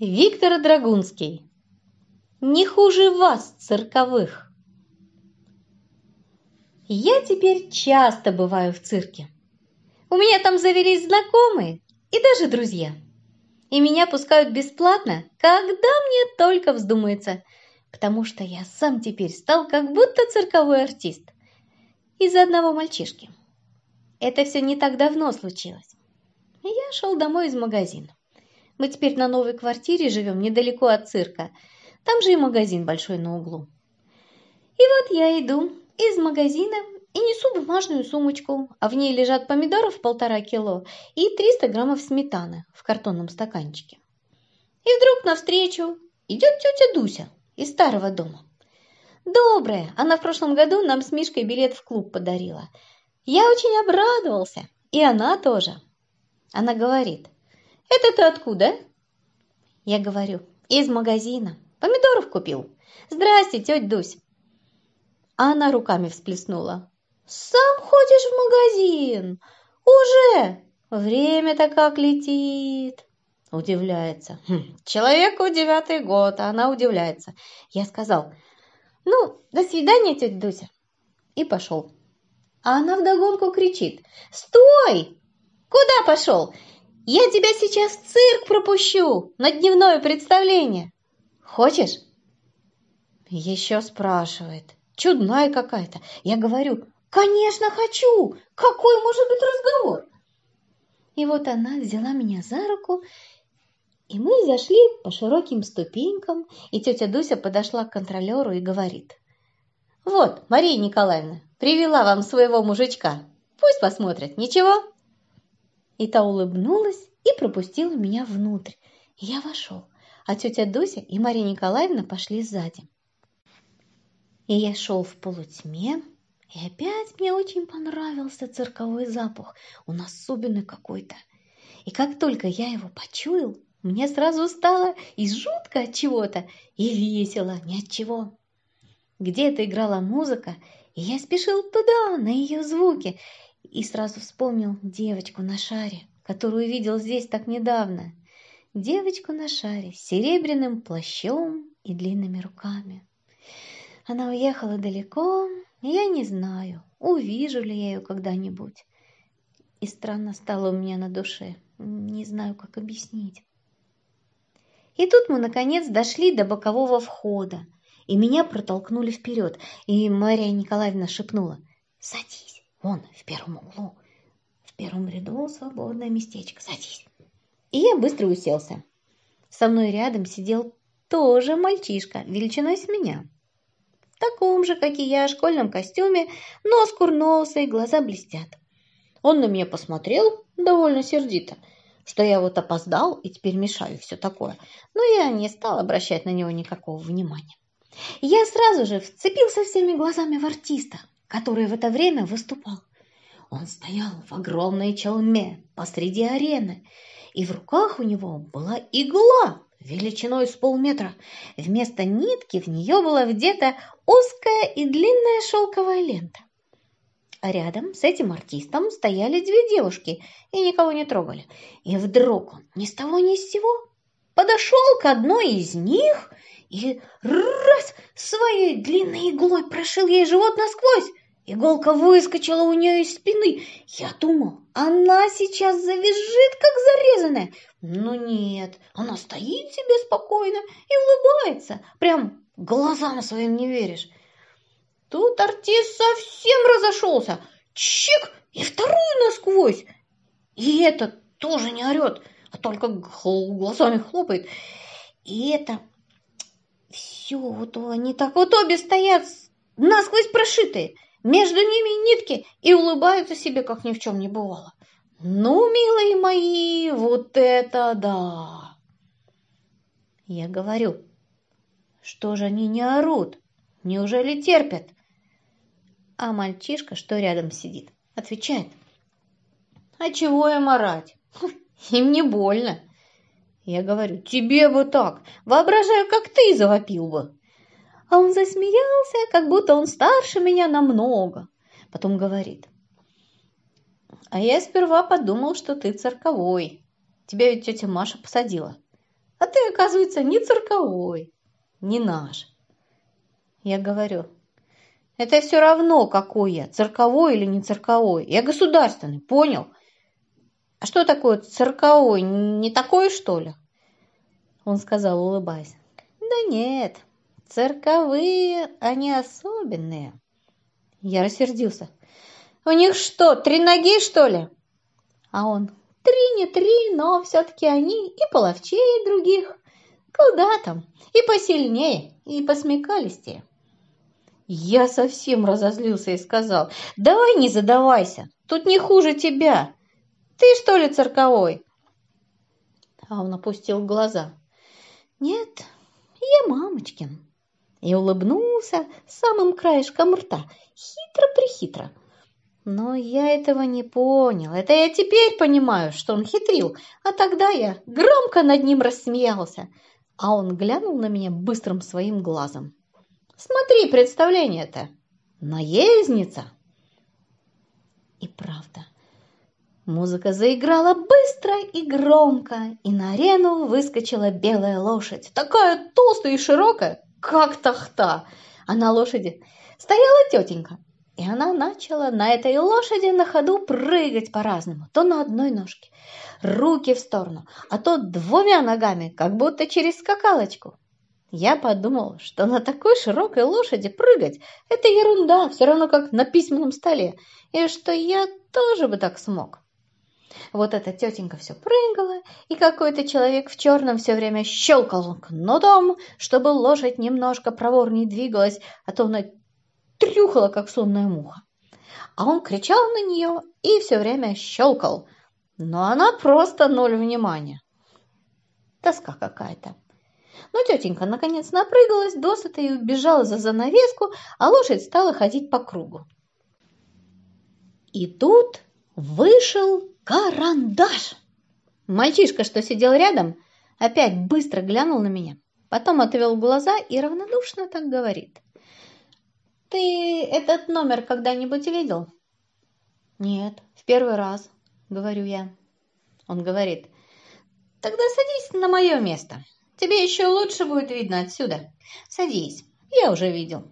Виктор Драгунский. Не хуже вас, цирковых. Я теперь часто бываю в цирке. У меня там завелись знакомые и даже друзья. И меня пускают бесплатно, когда мне только вздумается, потому что я сам теперь стал как будто цирковой артист. Из-за одного мальчишки. Это все не так давно случилось. Я шел домой из магазина. Мы теперь на новой квартире живем недалеко от цирка. Там же и магазин большой на углу. И вот я иду из магазина и несу бумажную сумочку, а в ней лежат помидоров полтора кило и 300 граммов сметаны в картонном стаканчике. И вдруг навстречу идет тетя Дуся из старого дома. Добрая, она в прошлом году нам с Мишкой билет в клуб подарила. Я очень обрадовался, и она тоже. Она говорит, это ты откуда?» Я говорю, «Из магазина. Помидоров купил. Здрасте, тетя Дусь». А она руками всплеснула. «Сам ходишь в магазин? Уже? Время-то как летит!» Удивляется. Хм, человеку девятый год, а она удивляется. Я сказал, «Ну, до свидания, тетя Дуся!» И пошел. А она вдогонку кричит, «Стой! Куда пошел? Я тебя сейчас в цирк пропущу на дневное представление. Хочешь? Еще спрашивает. Чудная какая-то. Я говорю, конечно, хочу. Какой может быть разговор? И вот она взяла меня за руку, и мы зашли по широким ступенькам, и тетя Дуся подошла к контролеру и говорит. «Вот, Мария Николаевна, привела вам своего мужичка. Пусть посмотрят, ничего?» И та улыбнулась и пропустила меня внутрь. я вошел, а тетя Дуся и Мария Николаевна пошли сзади. И я шел в полутьме, и опять мне очень понравился цирковой запах. Он особенный какой-то. И как только я его почуял, мне сразу стало и жутко от чего-то, и весело ни от чего. Где-то играла музыка, и я спешил туда, на ее звуки, и сразу вспомнил девочку на шаре, которую видел здесь так недавно. Девочку на шаре с серебряным плащом и длинными руками. Она уехала далеко, и я не знаю, увижу ли я ее когда-нибудь. И странно стало у меня на душе, не знаю, как объяснить. И тут мы, наконец, дошли до бокового входа, и меня протолкнули вперед, и Мария Николаевна шепнула «Садись». Вон, в первом углу, в первом ряду свободное местечко. Садись. И я быстро уселся. Со мной рядом сидел тоже мальчишка, величиной с меня. В таком же, как и я, школьном костюме, нос курносый, глаза блестят. Он на меня посмотрел довольно сердито, что я вот опоздал и теперь мешаю все такое. Но я не стал обращать на него никакого внимания. Я сразу же вцепился всеми глазами в артиста, который в это время выступал. Он стоял в огромной челме посреди арены, и в руках у него была игла величиной с полметра. Вместо нитки в нее была вдета узкая и длинная шелковая лента. А рядом с этим артистом стояли две девушки и никого не трогали. И вдруг он ни с того ни с сего подошел к одной из них и раз своей длинной иглой прошил ей живот насквозь. Иголка выскочила у нее из спины. Я думал, она сейчас завизжит, как зарезанная. Но нет, она стоит себе спокойно и улыбается. Прям глазам своим не веришь. Тут артист совсем разошелся. Чик! И вторую насквозь. И это тоже не орет, а только глазами хлопает. И это все вот они так вот обе стоят насквозь прошитые. Между ними нитки и улыбаются себе, как ни в чем не бывало. Ну, милые мои, вот это да! Я говорю, что же они не орут? Неужели терпят? А мальчишка, что рядом сидит, отвечает. А чего им орать? Им не больно. Я говорю, тебе бы так. Воображаю, как ты завопил бы а он засмеялся, как будто он старше меня намного. Потом говорит, а я сперва подумал, что ты цирковой. Тебя ведь тетя Маша посадила. а ты, оказывается, не цирковой, не наш. Я говорю, это все равно, какой я, цирковой или не цирковой. Я государственный, понял? А что такое цирковой? Не такой, что ли? Он сказал, улыбаясь. Да нет, цирковые, они особенные. Я рассердился. У них что, три ноги, что ли? А он, три не три, но все-таки они и половчее других. Куда там? И посильнее, и посмекалистее. Я совсем разозлился и сказал, давай не задавайся, тут не хуже тебя. Ты что ли цирковой? А он опустил глаза. Нет, я мамочкин. И улыбнулся самым краешком рта, хитро-прихитро. Но я этого не понял. Это я теперь понимаю, что он хитрил. А тогда я громко над ним рассмеялся. А он глянул на меня быстрым своим глазом. Смотри, представление-то. Наездница. И правда, музыка заиграла быстро и громко, и на арену выскочила белая лошадь, такая толстая и широкая, как тахта. А на лошади стояла тетенька, и она начала на этой лошади на ходу прыгать по-разному, то на одной ножке, руки в сторону, а то двумя ногами, как будто через скакалочку. Я подумал, что на такой широкой лошади прыгать – это ерунда, все равно как на письменном столе, и что я тоже бы так смог. Вот эта тетенька все прыгала, и какой-то человек в черном все время щелкал кнутом, чтобы лошадь немножко проворнее двигалась, а то она трюхала, как сонная муха. А он кричал на нее и все время щелкал, но она просто ноль внимания. Тоска какая-то. Но тетенька наконец напрыгалась досыта и убежала за занавеску, а лошадь стала ходить по кругу. И тут вышел карандаш. Мальчишка, что сидел рядом, опять быстро глянул на меня, потом отвел глаза и равнодушно так говорит. «Ты этот номер когда-нибудь видел?» «Нет, в первый раз», — говорю я. Он говорит, «Тогда садись на мое место». Тебе еще лучше будет видно отсюда. Садись, я уже видел.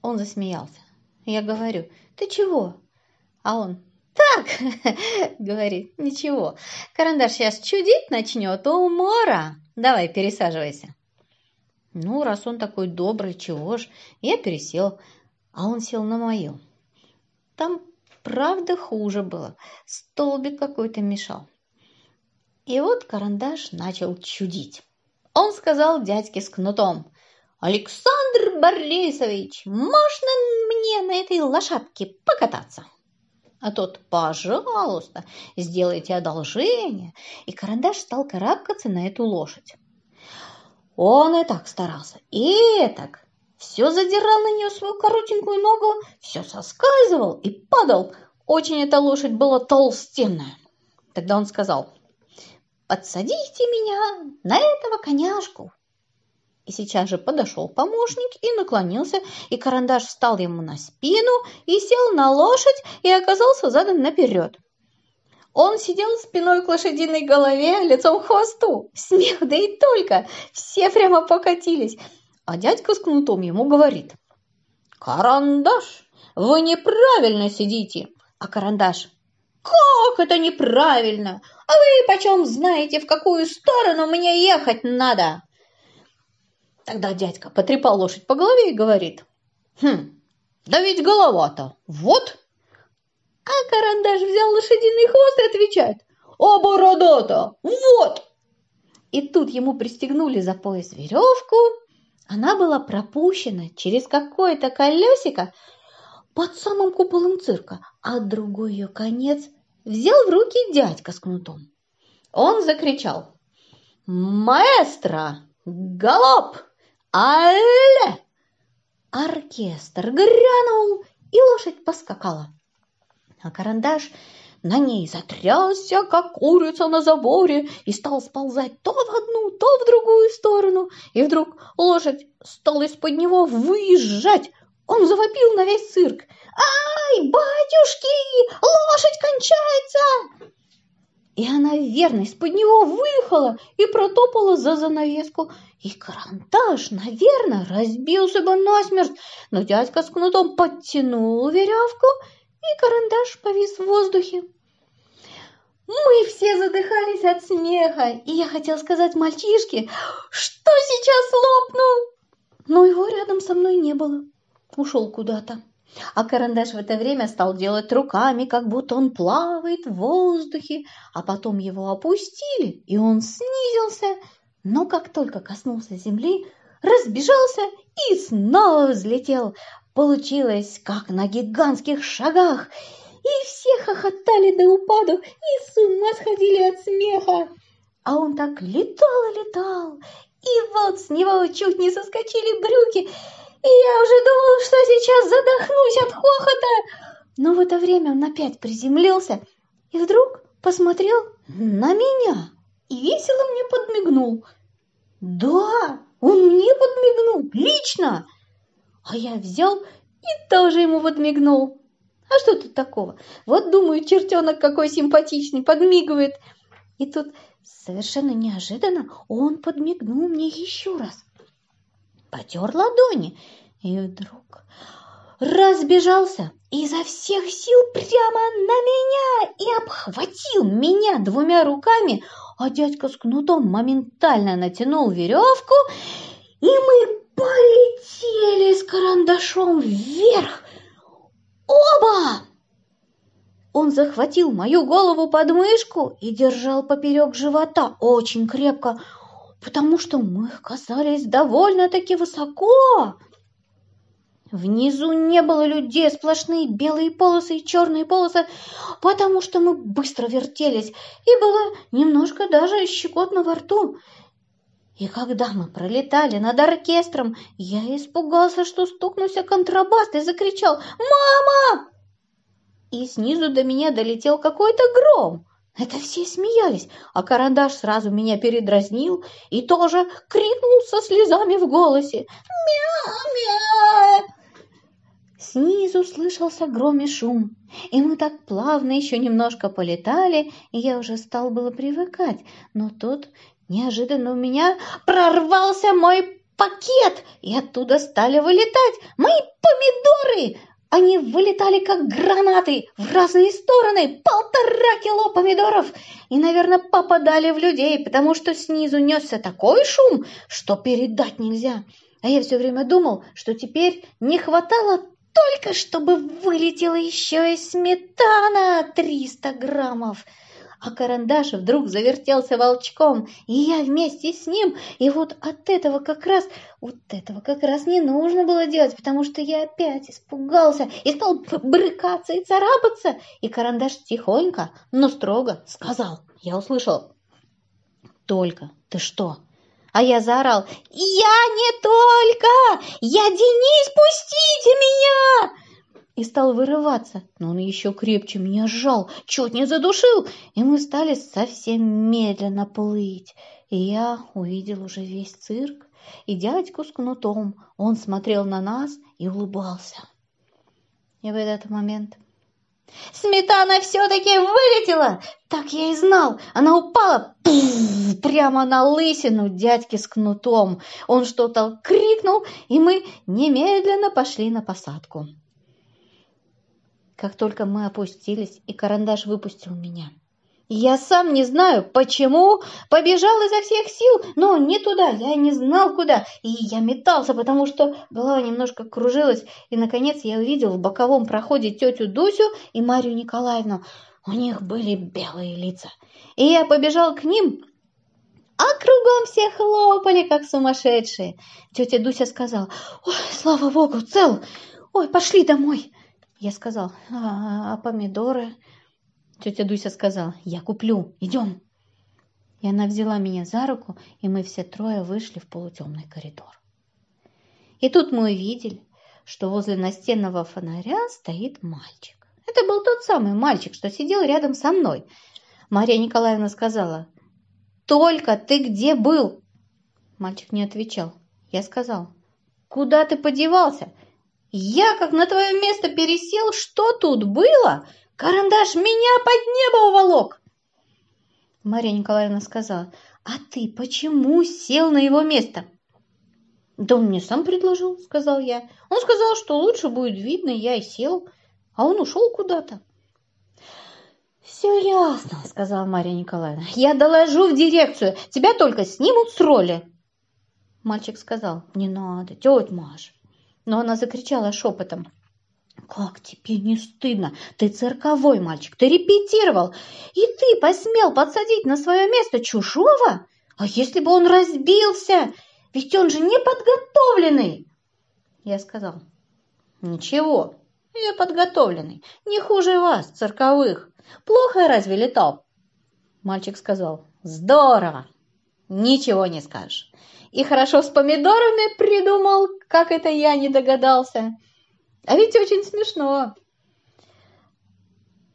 Он засмеялся. Я говорю, ты чего? А он, так, говорит, ничего. Карандаш сейчас чудить начнет, умора. Давай, пересаживайся. Ну, раз он такой добрый, чего ж, я пересел, а он сел на мою. Там, правда, хуже было. Столбик какой-то мешал. И вот карандаш начал чудить. Он сказал дядьке с кнутом. «Александр Борисович, можно мне на этой лошадке покататься?» А тот, пожалуйста, сделайте одолжение. И карандаш стал карабкаться на эту лошадь. Он и так старался, и так. Все задирал на нее свою коротенькую ногу, все соскальзывал и падал. Очень эта лошадь была толстенная. Тогда он сказал, подсадите меня на этого коняшку. И сейчас же подошел помощник и наклонился, и карандаш встал ему на спину и сел на лошадь и оказался задан наперед. Он сидел спиной к лошадиной голове, лицом к хвосту. Смех, да и только. Все прямо покатились. А дядька с кнутом ему говорит. «Карандаш, вы неправильно сидите!» А карандаш. «Как это неправильно? А вы почем знаете, в какую сторону мне ехать надо?» Тогда дядька потрепал лошадь по голове и говорит. «Хм, да ведь голова-то вот!» А карандаш взял лошадиный хвост и отвечает. «А борода-то вот!» И тут ему пристегнули за пояс веревку. Она была пропущена через какое-то колесико под самым куполом цирка, а другой ее конец взял в руки дядька с кнутом. Он закричал «Маэстро! Галоп! Алле!» Оркестр грянул, и лошадь поскакала. А карандаш на ней затрясся, как курица на заборе, и стал сползать то в одну, то в другую сторону. И вдруг лошадь стала из-под него выезжать. Он завопил на весь цирк. «Ай, батюшки, лошадь кончается!» И она верно из-под него выехала и протопала за занавеску. И карандаш, наверное, разбился бы насмерть, но дядька с кнутом подтянул веревку, и карандаш повис в воздухе. Мы все задыхались от смеха, и я хотел сказать мальчишке, что сейчас лопну. Но его рядом со мной не было, ушел куда-то. А карандаш в это время стал делать руками, как будто он плавает в воздухе, а потом его опустили, и он снизился, но как только коснулся земли, разбежался и снова взлетел. Получилось, как на гигантских шагах, и все хохотали до упаду и с ума сходили от смеха. А он так летал и летал, и вот с него чуть не соскочили брюки, я уже думала, что сейчас задохнусь от хохота. Но в это время он опять приземлился и вдруг посмотрел на меня и весело мне подмигнул. Да, он мне подмигнул, лично. А я взял и тоже ему подмигнул. А что тут такого? Вот, думаю, чертенок какой симпатичный, подмигивает. И тут совершенно неожиданно он подмигнул мне еще раз потер ладони и вдруг разбежался изо всех сил прямо на меня и обхватил меня двумя руками, а дядька с кнутом моментально натянул веревку, и мы полетели с карандашом вверх. Оба! Он захватил мою голову под мышку и держал поперек живота очень крепко, потому что мы оказались довольно-таки высоко. Внизу не было людей, сплошные белые полосы и черные полосы, потому что мы быстро вертелись, и было немножко даже щекотно во рту. И когда мы пролетали над оркестром, я испугался, что стукнулся контрабас и закричал «Мама!» И снизу до меня долетел какой-то гром. Это все смеялись, а карандаш сразу меня передразнил и тоже крикнул со слезами в голосе. «Мяу-мяу!» Снизу слышался гром и шум, и мы так плавно еще немножко полетали, и я уже стал было привыкать, но тут неожиданно у меня прорвался мой пакет, и оттуда стали вылетать мои помидоры, они вылетали, как гранаты, в разные стороны, полтора кило помидоров, и, наверное, попадали в людей, потому что снизу несся такой шум, что передать нельзя. А я все время думал, что теперь не хватало только, чтобы вылетела еще и сметана 300 граммов а карандаш вдруг завертелся волчком, и я вместе с ним, и вот от этого как раз, вот этого как раз не нужно было делать, потому что я опять испугался и стал брыкаться и царапаться, и карандаш тихонько, но строго сказал, я услышал, «Только, ты что?» А я заорал, «Я не только! Я Денис, пустите меня!» И стал вырываться, но он еще крепче меня сжал, чуть не задушил, и мы стали совсем медленно плыть. И я увидел уже весь цирк и дядьку с кнутом. Он смотрел на нас и улыбался. И в этот момент Сметана все-таки вылетела! Так я и знал! Она упала пфф, прямо на лысину дядьки с кнутом. Он что-то крикнул, и мы немедленно пошли на посадку как только мы опустились, и карандаш выпустил меня. Я сам не знаю, почему, побежал изо всех сил, но не туда, я не знал куда, и я метался, потому что голова немножко кружилась, и, наконец, я увидел в боковом проходе тетю Дусю и Марию Николаевну. У них были белые лица, и я побежал к ним, а кругом все хлопали, как сумасшедшие. Тетя Дуся сказала, «Ой, слава богу, цел! Ой, пошли домой!» Я сказал, а, а помидоры? Тетя Дуся сказала, я куплю, идем. И она взяла меня за руку, и мы все трое вышли в полутемный коридор. И тут мы увидели, что возле настенного фонаря стоит мальчик. Это был тот самый мальчик, что сидел рядом со мной. Мария Николаевна сказала, «Только ты где был?» Мальчик не отвечал. Я сказал, «Куда ты подевался? Я, как на твое место пересел, что тут было? Карандаш меня под небо уволок. Мария Николаевна сказала, «А ты почему сел на его место?» «Да он мне сам предложил», — сказал я. «Он сказал, что лучше будет видно, я и сел, а он ушел куда-то». «Все ясно», — сказала Мария Николаевна. «Я доложу в дирекцию, тебя только снимут с роли». Мальчик сказал, «Не надо, тетя Маш». Но она закричала шепотом, «Как тебе не стыдно? Ты цирковой мальчик, ты репетировал, и ты посмел подсадить на свое место чужого? А если бы он разбился? Ведь он же неподготовленный!» Я сказал, «Ничего, я подготовленный, не хуже вас, цирковых. Плохо я разве летал?» Мальчик сказал, «Здорово! Ничего не скажешь. И хорошо с помидорами придумал, как это я не догадался. А ведь очень смешно!»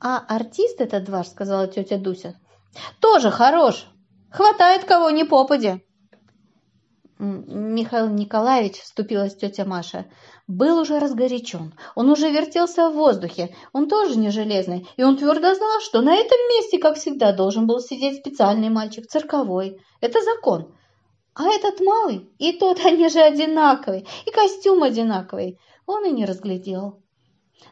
«А артист этот ваш, — сказала тетя Дуся, — тоже хорош. Хватает кого ни попади. Михаил Николаевич, вступилась тетя Маша, был уже разгорячен. Он уже вертелся в воздухе. Он тоже не железный. И он твердо знал, что на этом месте, как всегда, должен был сидеть специальный мальчик, цирковой. Это закон. А этот малый, и тот, они же одинаковые, и костюм одинаковый. Он и не разглядел.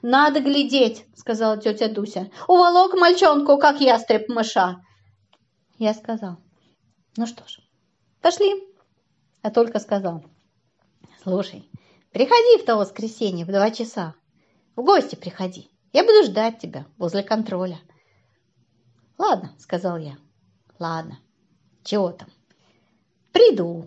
«Надо глядеть», — сказала тетя Дуся. «Уволок мальчонку, как ястреб мыша». Я сказал, ну что ж, пошли а только сказал, «Слушай, приходи в то воскресенье в два часа. В гости приходи. Я буду ждать тебя возле контроля». «Ладно», — сказал я. «Ладно. Чего там? Приду».